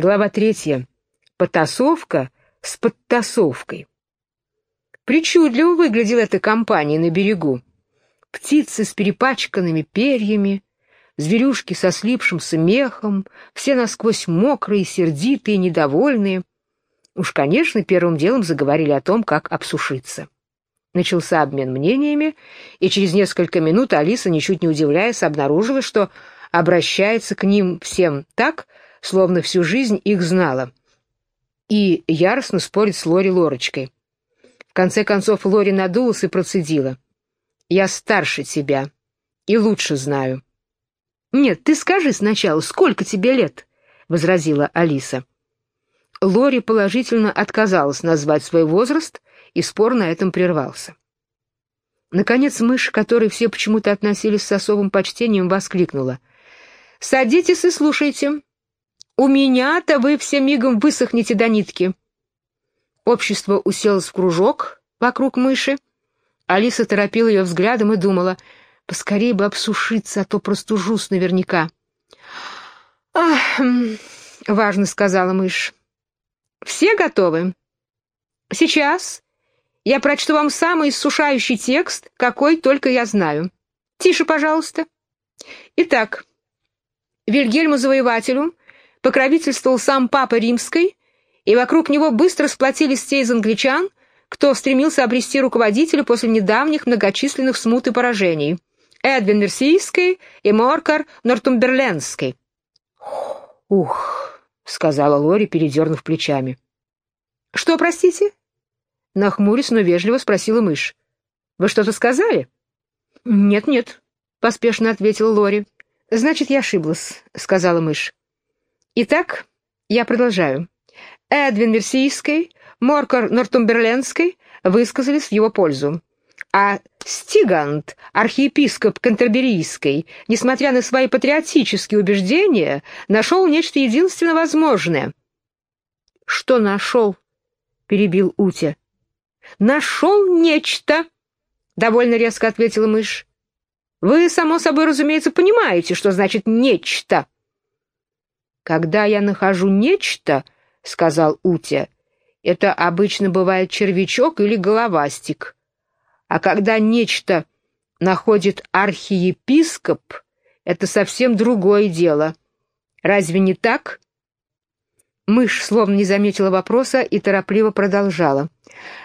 Глава третья. Потасовка с подтасовкой. Причудливо выглядела эта компания на берегу. Птицы с перепачканными перьями, зверюшки со слипшимся мехом, все насквозь мокрые, сердитые, недовольные. Уж, конечно, первым делом заговорили о том, как обсушиться. Начался обмен мнениями, и через несколько минут Алиса, ничуть не удивляясь, обнаружила, что обращается к ним всем так, словно всю жизнь их знала. И яростно спорит с Лори Лорочкой. В конце концов Лори надулась и процедила. «Я старше тебя и лучше знаю». «Нет, ты скажи сначала, сколько тебе лет?» — возразила Алиса. Лори положительно отказалась назвать свой возраст, и спор на этом прервался. Наконец мышь, которой все почему-то относились с особым почтением, воскликнула. «Садитесь и слушайте. У меня-то вы все мигом высохнете до нитки. Общество уселось в кружок вокруг мыши. Алиса торопила ее взглядом и думала, поскорее бы обсушиться, а то простужусь наверняка. «Ах, важно», — сказала мышь. «Все готовы? Сейчас я прочту вам самый иссушающий текст, какой только я знаю. Тише, пожалуйста. Итак, Вильгельму Завоевателю покровительствовал сам Папа Римской, и вокруг него быстро сплотились те из англичан, кто стремился обрести руководителя после недавних многочисленных смут и поражений. Эдвин Мерсийский и Моркар Нортумберленский. «Ух», — сказала Лори, передернув плечами. «Что, простите?» Нахмурясь, но вежливо спросила мышь. «Вы что-то сказали?» «Нет-нет», — поспешно ответила Лори. «Значит, я ошиблась», — сказала мышь. Итак, я продолжаю. Эдвин Мерсийский, Моркар Нортумберленский высказались в его пользу. А Стигант, архиепископ Кантерберийской, несмотря на свои патриотические убеждения, нашел нечто единственно возможное. «Что нашел?» — перебил Утя. «Нашел нечто!» — довольно резко ответила мышь. «Вы, само собой, разумеется, понимаете, что значит «нечто». «Когда я нахожу нечто, — сказал Утя, — это обычно бывает червячок или головастик. А когда нечто находит архиепископ, это совсем другое дело. Разве не так?» Мышь словно не заметила вопроса и торопливо продолжала.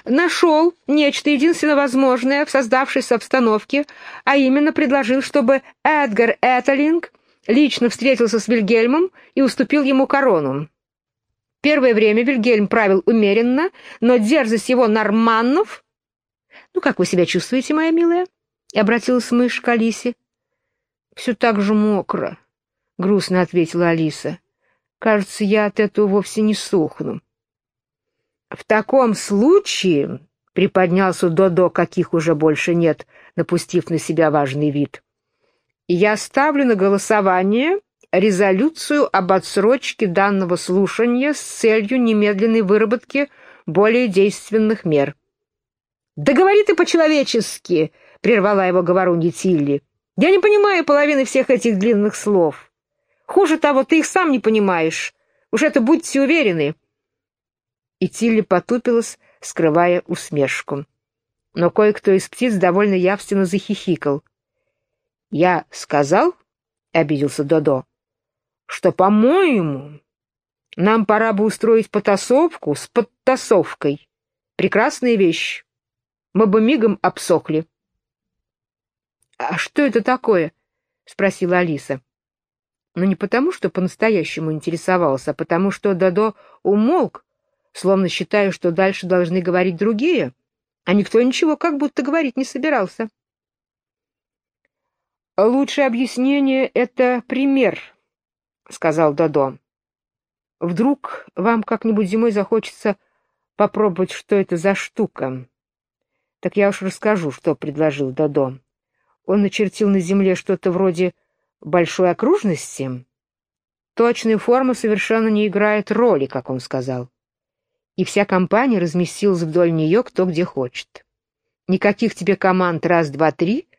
«Нашел нечто единственно возможное в создавшейся обстановке, а именно предложил, чтобы Эдгар Этелинг лично встретился с Вильгельмом и уступил ему корону. Первое время Вильгельм правил умеренно, но дерзость его норманнов... — Ну, как вы себя чувствуете, моя милая? — обратилась мышь к Алисе. — Все так же мокро, — грустно ответила Алиса. — Кажется, я от этого вовсе не сохну. — В таком случае, — приподнялся Додо, каких уже больше нет, напустив на себя важный вид, я ставлю на голосование резолюцию об отсрочке данного слушания с целью немедленной выработки более действенных мер. «Да говори ты по-человечески!» — прервала его говорунья Тилли. «Я не понимаю половины всех этих длинных слов. Хуже того, ты их сам не понимаешь. Уж это будьте уверены». И Тилли потупилась, скрывая усмешку. Но кое-кто из птиц довольно явственно захихикал. «Я сказал, — обиделся Додо, — что, по-моему, нам пора бы устроить потасовку с подтасовкой. Прекрасная вещь. Мы бы мигом обсохли». «А что это такое?» — спросила Алиса. Но не потому, что по-настоящему интересовался, а потому, что Додо умолк, словно считая, что дальше должны говорить другие, а никто ничего как будто говорить не собирался. «Лучшее объяснение — это пример», — сказал Додо. «Вдруг вам как-нибудь зимой захочется попробовать, что это за штука?» «Так я уж расскажу, что предложил Додо. Он начертил на земле что-то вроде большой окружности. Точная форма совершенно не играет роли, как он сказал. И вся компания разместилась вдоль нее кто где хочет. Никаких тебе команд раз, два, три —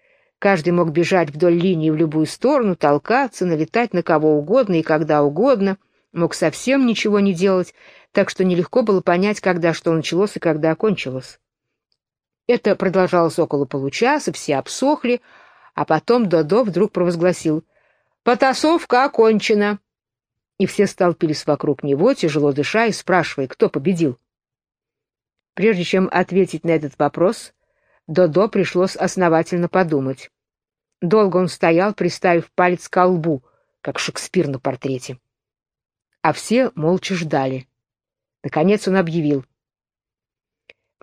Каждый мог бежать вдоль линии в любую сторону, толкаться, налетать на кого угодно и когда угодно, мог совсем ничего не делать, так что нелегко было понять, когда что началось и когда окончилось. Это продолжалось около получаса, все обсохли, а потом Додо вдруг провозгласил «Потасовка окончена!» И все столпились вокруг него, тяжело дыша и спрашивая, кто победил. Прежде чем ответить на этот вопрос, Додо пришлось основательно подумать. Долго он стоял, приставив палец к лбу, как Шекспир на портрете. А все молча ждали. Наконец он объявил.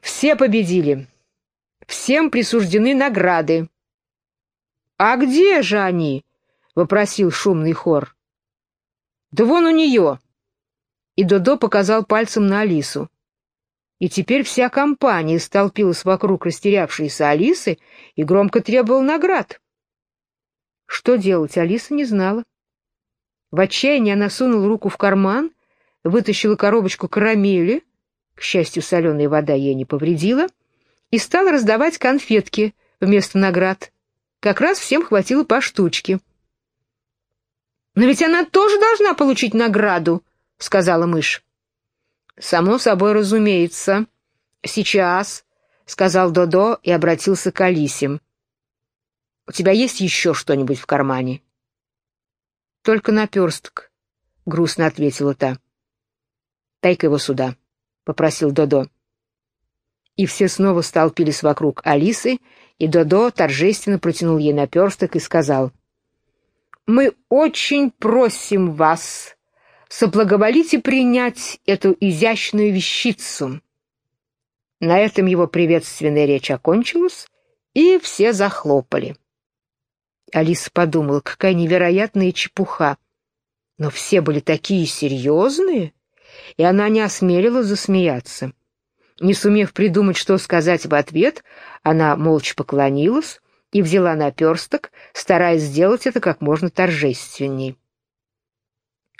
«Все победили. Всем присуждены награды». «А где же они?» — вопросил шумный хор. «Да вон у нее!» И Додо показал пальцем на Алису. И теперь вся компания столпилась вокруг растерявшейся Алисы и громко требовала наград. Что делать, Алиса не знала. В отчаянии она сунула руку в карман, вытащила коробочку карамели, к счастью, соленая вода ей не повредила, и стала раздавать конфетки вместо наград. Как раз всем хватило по штучке. «Но ведь она тоже должна получить награду», — сказала мышь. «Само собой разумеется. Сейчас», — сказал Додо и обратился к Алисе. «У тебя есть еще что-нибудь в кармане?» «Только наперсток», — грустно ответила та. «Дай-ка его сюда», — попросил Додо. И все снова столпились вокруг Алисы, и Додо торжественно протянул ей наперсток и сказал, «Мы очень просим вас соблаговолите принять эту изящную вещицу». На этом его приветственная речь окончилась, и все захлопали. Алиса подумала, какая невероятная чепуха. Но все были такие серьезные, и она не осмелилась засмеяться. Не сумев придумать, что сказать в ответ, она молча поклонилась и взяла наперсток, стараясь сделать это как можно торжественней.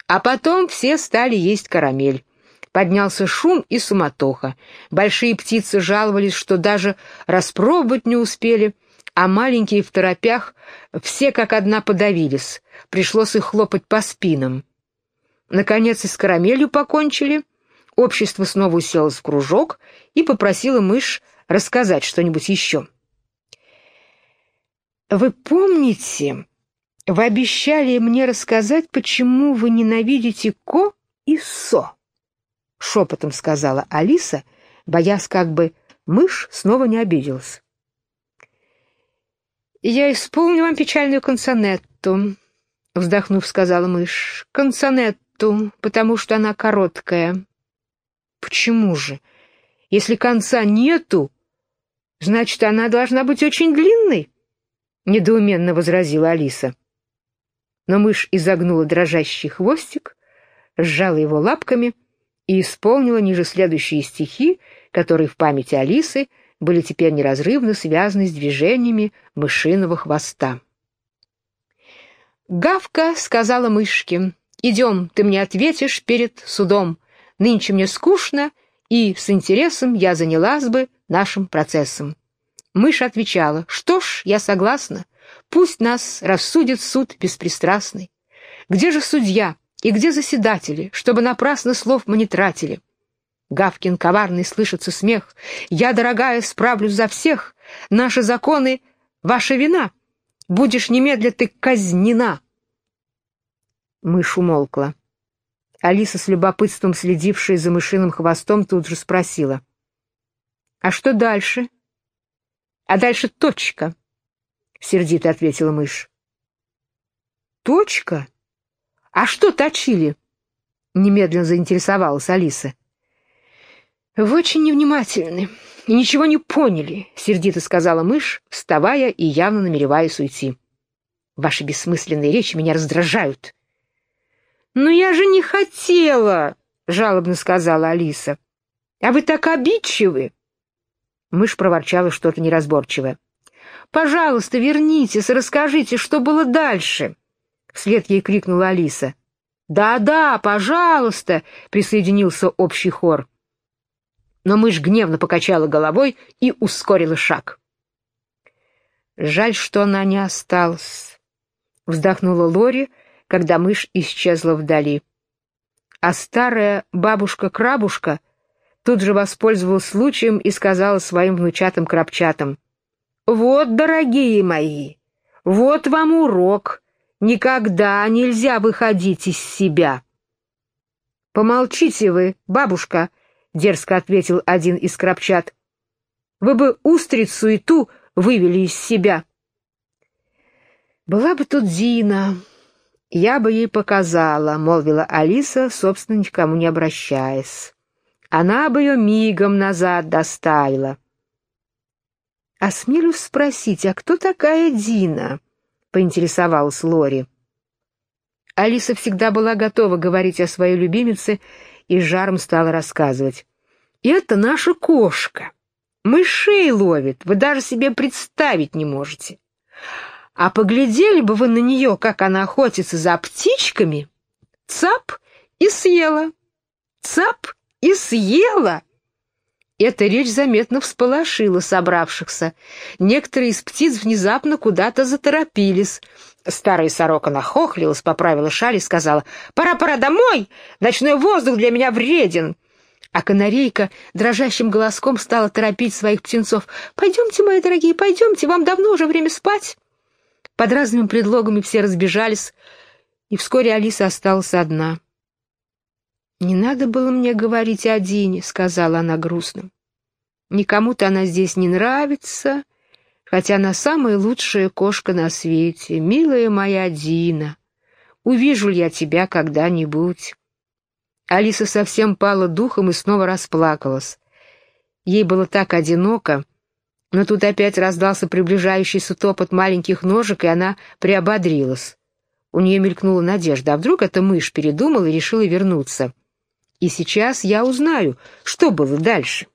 А потом все стали есть карамель. Поднялся шум и суматоха. Большие птицы жаловались, что даже распробовать не успели, а маленькие в торопях все как одна подавились. Пришлось их хлопать по спинам. Наконец и с карамелью покончили. Общество снова уселось в кружок и попросило мышь рассказать что-нибудь еще. «Вы помните, вы обещали мне рассказать, почему вы ненавидите Ко и Со, — шепотом сказала Алиса, боясь, как бы мышь снова не обиделась. «Я исполню вам печальную консонетту», — вздохнув, сказала мышь. «Консонетту, потому что она короткая». «Почему же? Если конца нету, значит, она должна быть очень длинной», — недоуменно возразила Алиса но мышь изогнула дрожащий хвостик, сжала его лапками и исполнила ниже следующие стихи, которые в памяти Алисы были теперь неразрывно связаны с движениями мышиного хвоста. «Гавка», — сказала мышке, — «идем, ты мне ответишь перед судом. Нынче мне скучно, и с интересом я занялась бы нашим процессом». Мышь отвечала, «Что ж, я согласна. Пусть нас рассудит суд беспристрастный. Где же судья и где заседатели, чтобы напрасно слов мы не тратили? Гавкин коварный слышится смех. Я, дорогая, справлюсь за всех. Наши законы — ваша вина. Будешь немедля ты казнена. Мышь умолкла. Алиса, с любопытством следившая за мышиным хвостом, тут же спросила. «А что дальше?» «А дальше точка. — сердито ответила мышь. «Точка? А что точили?» — немедленно заинтересовалась Алиса. «Вы очень невнимательны и ничего не поняли», — сердито сказала мышь, вставая и явно намереваясь уйти. «Ваши бессмысленные речи меня раздражают». «Но я же не хотела», — жалобно сказала Алиса. «А вы так обидчивы». Мышь проворчала что-то неразборчивое. Пожалуйста, вернитесь, расскажите, что было дальше!» Вслед ей крикнула Алиса. «Да-да, пожалуйста!» — присоединился общий хор. Но мышь гневно покачала головой и ускорила шаг. «Жаль, что она не осталась», — вздохнула Лори, когда мышь исчезла вдали. А старая бабушка-крабушка тут же воспользовалась случаем и сказала своим внучатым крапчатам, «Вот, дорогие мои, вот вам урок, никогда нельзя выходить из себя». «Помолчите вы, бабушка», — дерзко ответил один из крапчат. «Вы бы устрицу и ту вывели из себя». «Была бы тут Дина, я бы ей показала», — молвила Алиса, собственно, никому не обращаясь. «Она бы ее мигом назад доставила». «Осмелюсь спросить, а кто такая Дина?» — поинтересовалась Лори. Алиса всегда была готова говорить о своей любимице и жаром стала рассказывать. «Это наша кошка. Мышей ловит, вы даже себе представить не можете. А поглядели бы вы на нее, как она охотится за птичками. Цап и съела. Цап и съела!» Эта речь заметно всполошила собравшихся. Некоторые из птиц внезапно куда-то заторопились. Старая сорока нахохлилась, поправила шаль и сказала, «Пора-пора домой! Ночной воздух для меня вреден!» А канарейка дрожащим голоском стала торопить своих птенцов. «Пойдемте, мои дорогие, пойдемте, вам давно уже время спать!» Под разными предлогами все разбежались, и вскоре Алиса осталась одна. «Не надо было мне говорить о Дине», — сказала она грустно. «Никому-то она здесь не нравится, хотя она самая лучшая кошка на свете, милая моя Дина. Увижу ли я тебя когда-нибудь?» Алиса совсем пала духом и снова расплакалась. Ей было так одиноко, но тут опять раздался приближающийся топот маленьких ножек, и она приободрилась. У нее мелькнула надежда, а вдруг эта мышь передумала и решила вернуться. И сейчас я узнаю, что было дальше.